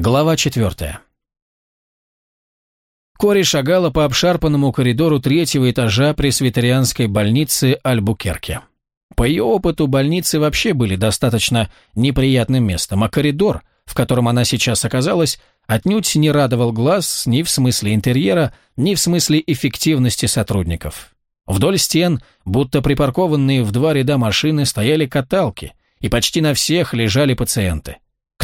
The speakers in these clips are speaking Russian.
Глава четвертая. Кори шагала по обшарпанному коридору третьего этажа пресвитерианской больницы Альбукерке. По ее опыту больницы вообще были достаточно неприятным местом, а коридор, в котором она сейчас оказалась, отнюдь не радовал глаз ни в смысле интерьера, ни в смысле эффективности сотрудников. Вдоль стен, будто припаркованные в два ряда машины, стояли каталки, и почти на всех лежали пациенты.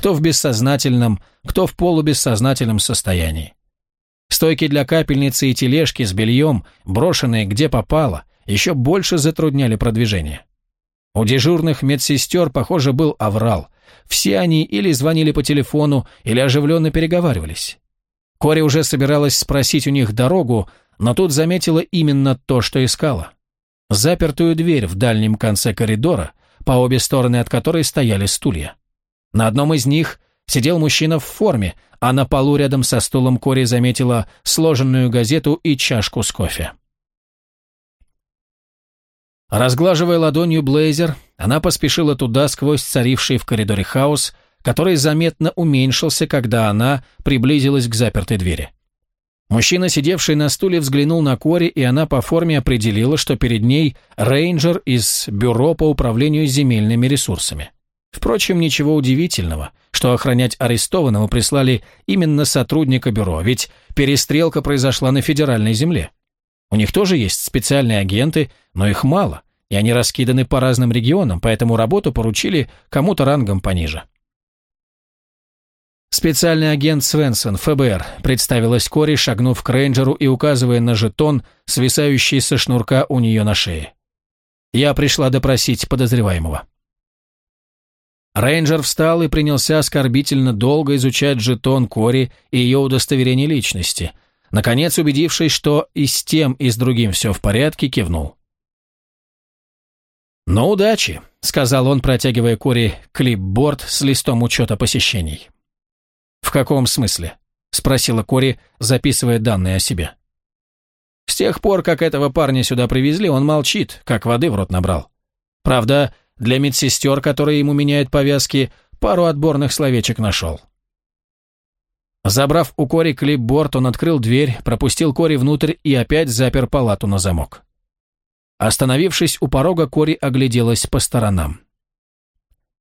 Кто в бессознательном, кто в полубессознательном состоянии. Стойки для капельницы и тележки с бельем, брошенные где попало, еще больше затрудняли продвижение. У дежурных медсестер, похоже, был аврал. Все они или звонили по телефону, или оживленно переговаривались. Кори уже собиралась спросить у них дорогу, но тут заметила именно то, что искала. Запертую дверь в дальнем конце коридора, по обе стороны от которой стояли стулья. На одном из них сидел мужчина в форме, а на полу рядом со стулом Кори заметила сложенную газету и чашку с кофе. Разглаживая ладонью блейзер, она поспешила туда сквозь царивший в коридоре хаос, который заметно уменьшился, когда она приблизилась к запертой двери. Мужчина, сидевший на стуле, взглянул на Кори, и она по форме определила, что перед ней рейнджер из Бюро по управлению земельными ресурсами. Впрочем, ничего удивительного, что охранять арестованного прислали именно сотрудника бюро, ведь перестрелка произошла на федеральной земле. У них тоже есть специальные агенты, но их мало, и они раскиданы по разным регионам, поэтому работу поручили кому-то рангом пониже. «Специальный агент Свенсон, ФБР», представилась Кори, шагнув к рейнджеру и указывая на жетон, свисающий со шнурка у нее на шее. «Я пришла допросить подозреваемого». Рейнджер встал и принялся оскорбительно долго изучать жетон Кори и ее удостоверение личности. Наконец, убедившись, что и с тем, и с другим все в порядке, кивнул. «Ну, удачи», — сказал он, протягивая Кори клипборд с листом учета посещений. «В каком смысле?» — спросила Кори, записывая данные о себе. «С тех пор, как этого парня сюда привезли, он молчит, как воды в рот набрал. Правда, для медсестер, которые ему меняют повязки, пару отборных словечек нашел. Забрав у Кори клипборд, он открыл дверь, пропустил Кори внутрь и опять запер палату на замок. Остановившись у порога, Кори огляделась по сторонам.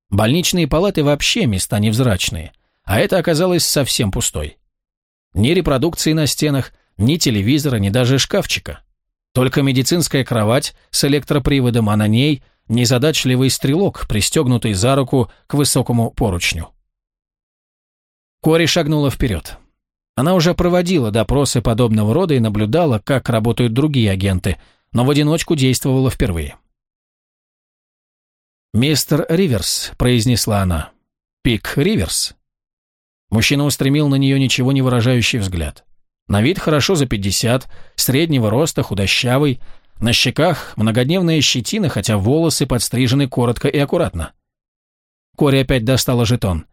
Больничные палаты вообще места невзрачные, а это оказалось совсем пустой. Ни репродукции на стенах, ни телевизора, ни даже шкафчика. Только медицинская кровать с электроприводом, а на ней – незадачливый стрелок, пристегнутый за руку к высокому поручню. Кори шагнула вперед. Она уже проводила допросы подобного рода и наблюдала, как работают другие агенты, но в одиночку действовала впервые. «Мистер Риверс», — произнесла она. «Пик Риверс». Мужчина устремил на нее ничего не выражающий взгляд. На вид хорошо за пятьдесят, среднего роста, худощавый, на щеках многодневная щетина, хотя волосы подстрижены коротко и аккуратно. Кори опять достала жетон.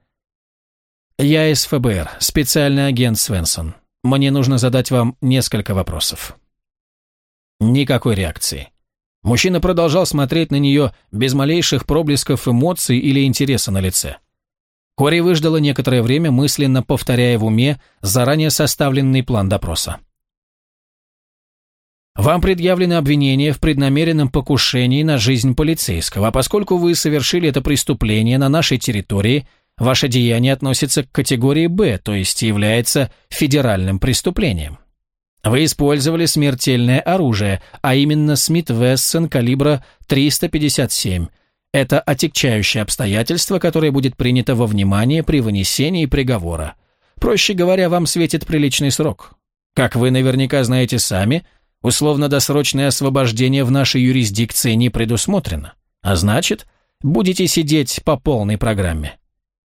«Я из ФБР, специальный агент Свенсон. Мне нужно задать вам несколько вопросов». Никакой реакции. Мужчина продолжал смотреть на нее без малейших проблесков эмоций или интереса на лице. Кори выждала некоторое время, мысленно повторяя в уме заранее составленный план допроса. Вам предъявлено обвинение в преднамеренном покушении на жизнь полицейского, а поскольку вы совершили это преступление на нашей территории, ваше деяние относится к категории «Б», то есть является федеральным преступлением. Вы использовали смертельное оружие, а именно Смит Вессон калибра 357. Это отягчающее обстоятельство, которое будет принято во внимание при вынесении приговора. Проще говоря, вам светит приличный срок. Как вы наверняка знаете сами – Условно-досрочное освобождение в нашей юрисдикции не предусмотрено, а значит, будете сидеть по полной программе.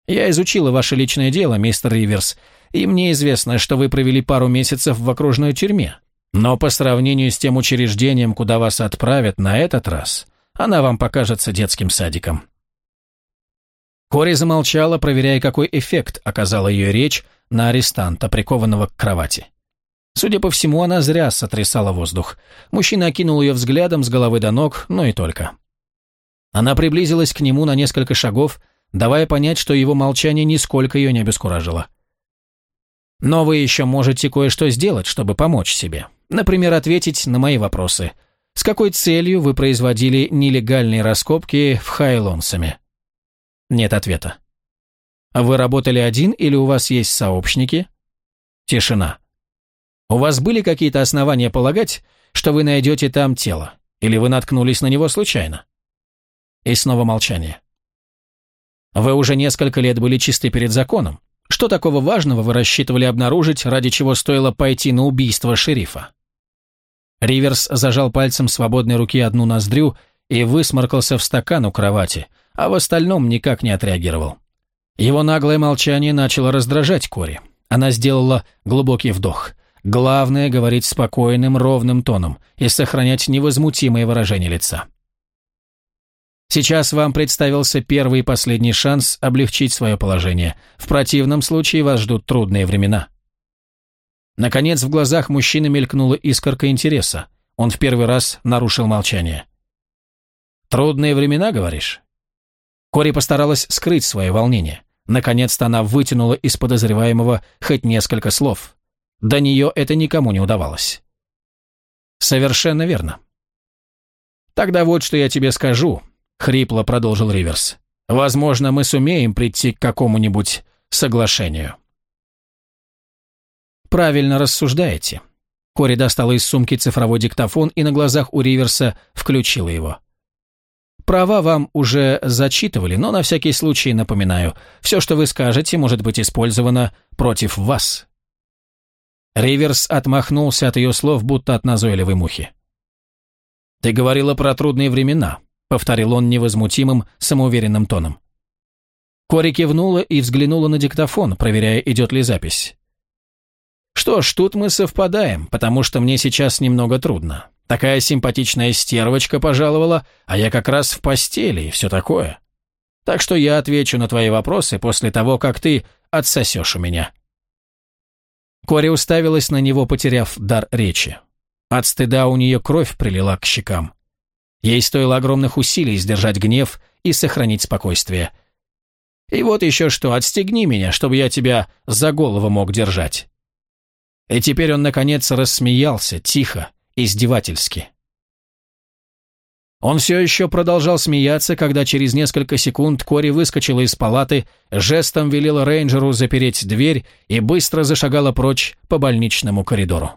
Я изучила ваше личное дело, мистер Риверс, и мне известно, что вы провели пару месяцев в окружной тюрьме. Но по сравнению с тем учреждением, куда вас отправят на этот раз, она вам покажется детским садиком». Кори замолчала, проверяя, какой эффект оказала ее речь на арестанта, прикованного к кровати. Судя по всему, она зря сотрясала воздух. Мужчина окинул ее взглядом с головы до ног, но и только. Она приблизилась к нему на несколько шагов, давая понять, что его молчание нисколько ее не обескуражило. Но вы еще можете кое-что сделать, чтобы помочь себе. Например, ответить на мои вопросы. С какой целью вы производили нелегальные раскопки в Хайлонсами? Нет ответа. Вы работали один или у вас есть сообщники? Тишина. У вас были какие-то основания полагать, что вы найдете там тело? Или вы наткнулись на него случайно? И снова молчание. Вы уже несколько лет были чисты перед законом. Что такого важного вы рассчитывали обнаружить, ради чего стоило пойти на убийство шерифа? Риверс зажал пальцем свободной руки одну ноздрю и высморкался в стакан у кровати, а в остальном никак не отреагировал. Его наглое молчание начало раздражать Кори. Она сделала глубокий вдох. Главное — говорить спокойным, ровным тоном и сохранять невозмутимое выражение лица. Сейчас вам представился первый и последний шанс облегчить свое положение. В противном случае вас ждут трудные времена. Наконец в глазах мужчины мелькнула искорка интереса. Он в первый раз нарушил молчание. «Трудные времена, говоришь?» Кори постаралась скрыть свое волнение. Наконец-то она вытянула из подозреваемого хоть несколько слов. До нее это никому не удавалось. «Совершенно верно». «Тогда вот что я тебе скажу», — хрипло продолжил Риверс. «Возможно, мы сумеем прийти к какому-нибудь соглашению». «Правильно рассуждаете». Кори достала из сумки цифровой диктофон и на глазах у Риверса включила его. «Права вам уже зачитывали, но на всякий случай напоминаю, все, что вы скажете, может быть использовано против вас». Риверс отмахнулся от ее слов, будто от назойливой мухи. «Ты говорила про трудные времена», повторил он невозмутимым, самоуверенным тоном. Кори кивнула и взглянула на диктофон, проверяя, идет ли запись. «Что ж, тут мы совпадаем, потому что мне сейчас немного трудно. Такая симпатичная стервочка пожаловала, а я как раз в постели и все такое. Так что я отвечу на твои вопросы после того, как ты отсосешь у меня». Кори уставилась на него, потеряв дар речи. От стыда у нее кровь прилила к щекам. Ей стоило огромных усилий сдержать гнев и сохранить спокойствие. И вот еще что, отстегни меня, чтобы я тебя за голову мог держать. И теперь он, наконец, рассмеялся, тихо, издевательски. Он все еще продолжал смеяться, когда через несколько секунд Кори выскочила из палаты, жестом велела рейнджеру запереть дверь и быстро зашагала прочь по больничному коридору.